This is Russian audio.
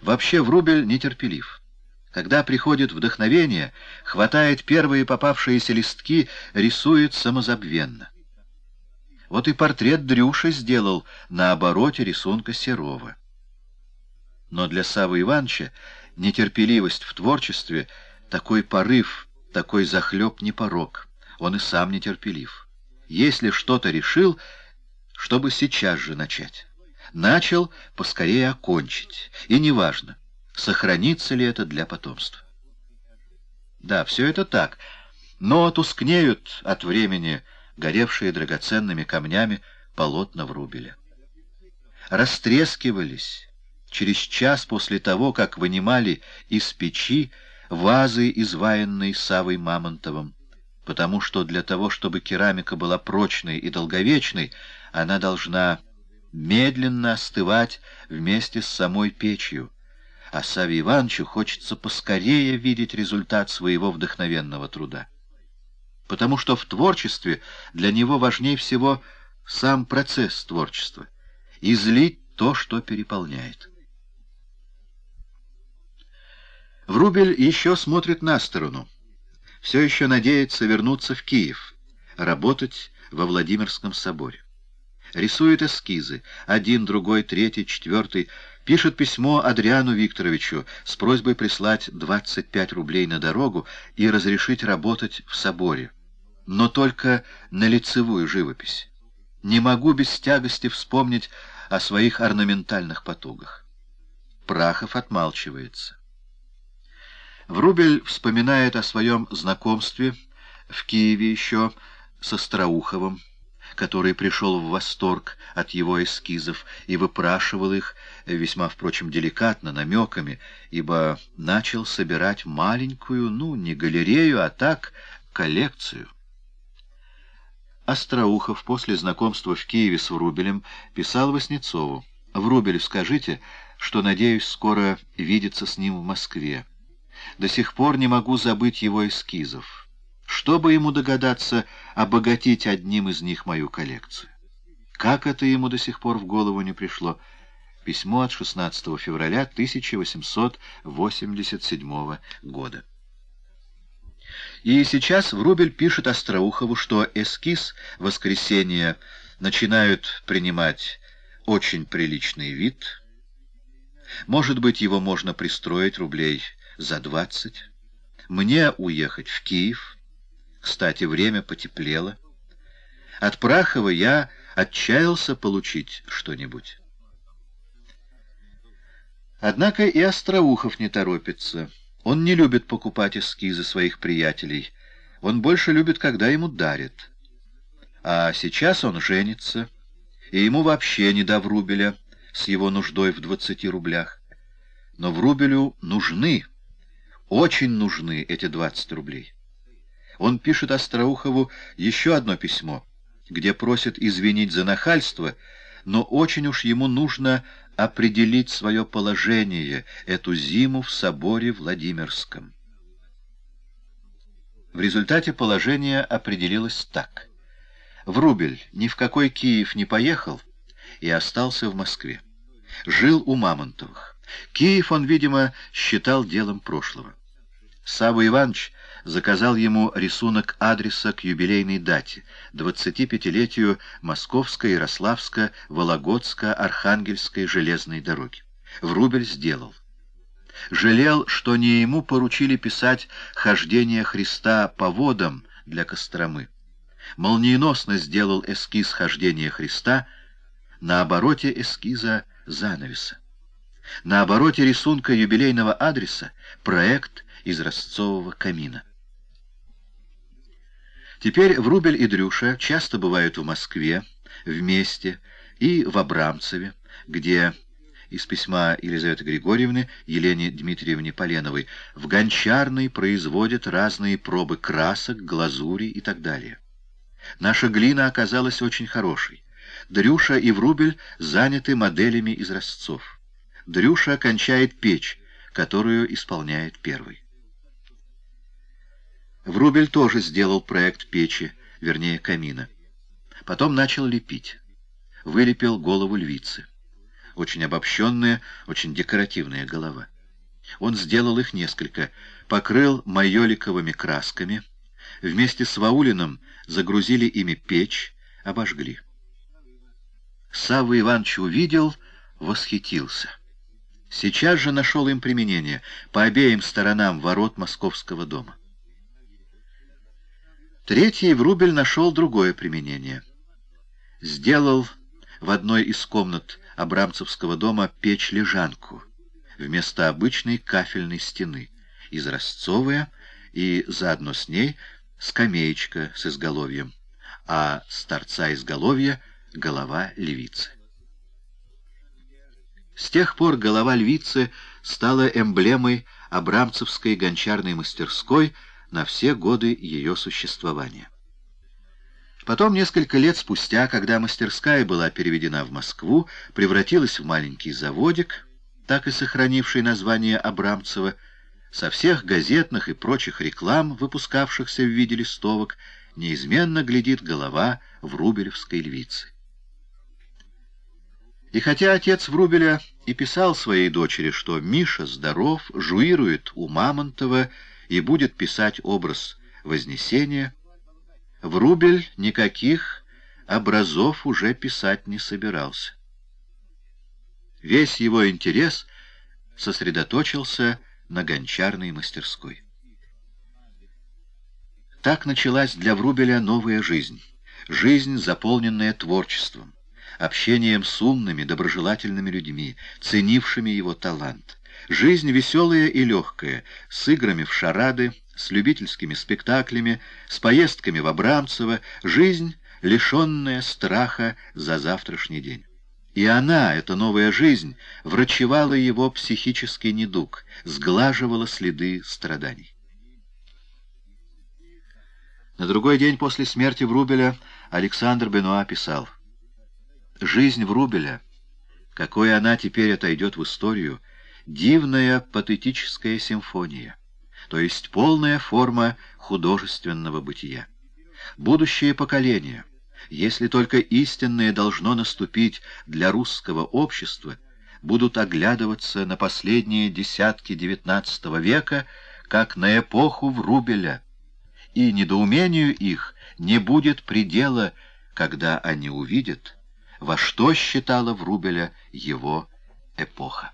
Вообще Врубель нетерпелив. Когда приходит вдохновение, хватает первые попавшиеся листки, рисует самозабвенно. Вот и портрет Дрюши сделал на обороте рисунка Серова. Но для Савы Ивановича нетерпеливость в творчестве — такой порыв, такой захлеб не порог. Он и сам нетерпелив. Если что-то решил, чтобы сейчас же начать. Начал поскорее окончить. И неважно, сохранится ли это для потомства. Да, все это так, но тускнеют от времени горевшие драгоценными камнями полотна Врубеля. Растрескивались через час после того, как вынимали из печи вазы, изваянные Савой Мамонтовым, потому что для того, чтобы керамика была прочной и долговечной, она должна медленно остывать вместе с самой печью, а Саве Ивановичу хочется поскорее видеть результат своего вдохновенного труда. Потому что в творчестве для него важнее всего сам процесс творчества, излить то, что переполняет. Врубель еще смотрит на сторону. Все еще надеется вернуться в Киев, работать во Владимирском соборе. Рисует эскизы, один, другой, третий, четвертый, пишет письмо Адриану Викторовичу с просьбой прислать 25 рублей на дорогу и разрешить работать в соборе, но только на лицевую живопись. Не могу без тягости вспомнить о своих орнаментальных потугах. Прахов отмалчивается. Врубель вспоминает о своем знакомстве в Киеве еще со Остроуховым, который пришел в восторг от его эскизов и выпрашивал их, весьма, впрочем, деликатно, намеками, ибо начал собирать маленькую, ну, не галерею, а так, коллекцию. Остроухов после знакомства в Киеве с Врубелем писал Васнецову, «Врубелю скажите, что надеюсь скоро видеться с ним в Москве. До сих пор не могу забыть его эскизов. Чтобы ему догадаться обогатить одним из них мою коллекцию? Как это ему до сих пор в голову не пришло? Письмо от 16 февраля 1887 года. И сейчас Врубель пишет Остроухову, что эскиз «Воскресенье» начинают принимать очень приличный вид. Может быть, его можно пристроить рублей за двадцать. Мне уехать в Киев. Кстати, время потеплело. От Прахова я отчаялся получить что-нибудь. Однако и Остроухов не торопится. Он не любит покупать эскизы своих приятелей. Он больше любит, когда ему дарят. А сейчас он женится, и ему вообще не до Врубеля с его нуждой в двадцати рублях. Но Врубелю нужны очень нужны эти 20 рублей. Он пишет Остроухову еще одно письмо, где просит извинить за нахальство, но очень уж ему нужно определить свое положение эту зиму в соборе Владимирском. В результате положение определилось так. Врубель ни в какой Киев не поехал и остался в Москве. Жил у Мамонтовых. Киев он, видимо, считал делом прошлого. Савва Иванович заказал ему рисунок адреса к юбилейной дате, 25-летию Московско-Ярославско-Вологодско-Архангельской железной дороги. Врубель сделал. Жалел, что не ему поручили писать «Хождение Христа по водам» для Костромы. Молниеносно сделал эскиз «Хождения Христа» на обороте эскиза занавеса. На обороте рисунка юбилейного адреса проект из ростцового камина. Теперь Врубель и Дрюша часто бывают в Москве, вместе, и в Абрамцеве, где из письма Елизаветы Григорьевны Елене Дмитриевне Поленовой в гончарной производят разные пробы красок, глазури и так далее. Наша глина оказалась очень хорошей. Дрюша и Врубель заняты моделями из разцов. Дрюша кончает печь, которую исполняет первый. Врубель тоже сделал проект печи, вернее камина. Потом начал лепить. Вылепил голову львицы. очень обобщенная, очень декоративная голова. Он сделал их несколько, покрыл майоликовыми красками, вместе с Ваулиным загрузили ими печь, обожгли. Савва Иванович увидел, восхитился. Сейчас же нашел им применение по обеим сторонам ворот московского дома. Третий Врубель нашел другое применение. Сделал в одной из комнат Абрамцевского дома печь-лежанку вместо обычной кафельной стены, изразцовая и заодно с ней скамеечка с изголовьем, а с торца изголовья — голова львицы. С тех пор голова львицы стала эмблемой Абрамцевской гончарной мастерской на все годы ее существования. Потом, несколько лет спустя, когда мастерская была переведена в Москву, превратилась в маленький заводик, так и сохранивший название Абрамцева, со всех газетных и прочих реклам, выпускавшихся в виде листовок, неизменно глядит голова Врубелевской львицы. И хотя отец Врубеля и писал своей дочери, что Миша здоров, жуирует у Мамонтова и будет писать образ Вознесения, Врубель никаких образов уже писать не собирался. Весь его интерес сосредоточился на гончарной мастерской. Так началась для Врубеля новая жизнь, жизнь, заполненная творчеством, общением с умными, доброжелательными людьми, ценившими его талант. Жизнь веселая и легкая, с играми в шарады, с любительскими спектаклями, с поездками в Абрамцево, жизнь, лишенная страха за завтрашний день. И она, эта новая жизнь, врачевала его психический недуг, сглаживала следы страданий. На другой день после смерти Врубеля Александр Бенуа писал «Жизнь Врубеля, какой она теперь отойдет в историю, дивная патетическая симфония, то есть полная форма художественного бытия. Будущее поколение, если только истинное должно наступить для русского общества, будут оглядываться на последние десятки XIX века, как на эпоху Врубеля, и недоумению их не будет предела, когда они увидят, во что считала Врубеля его эпоха.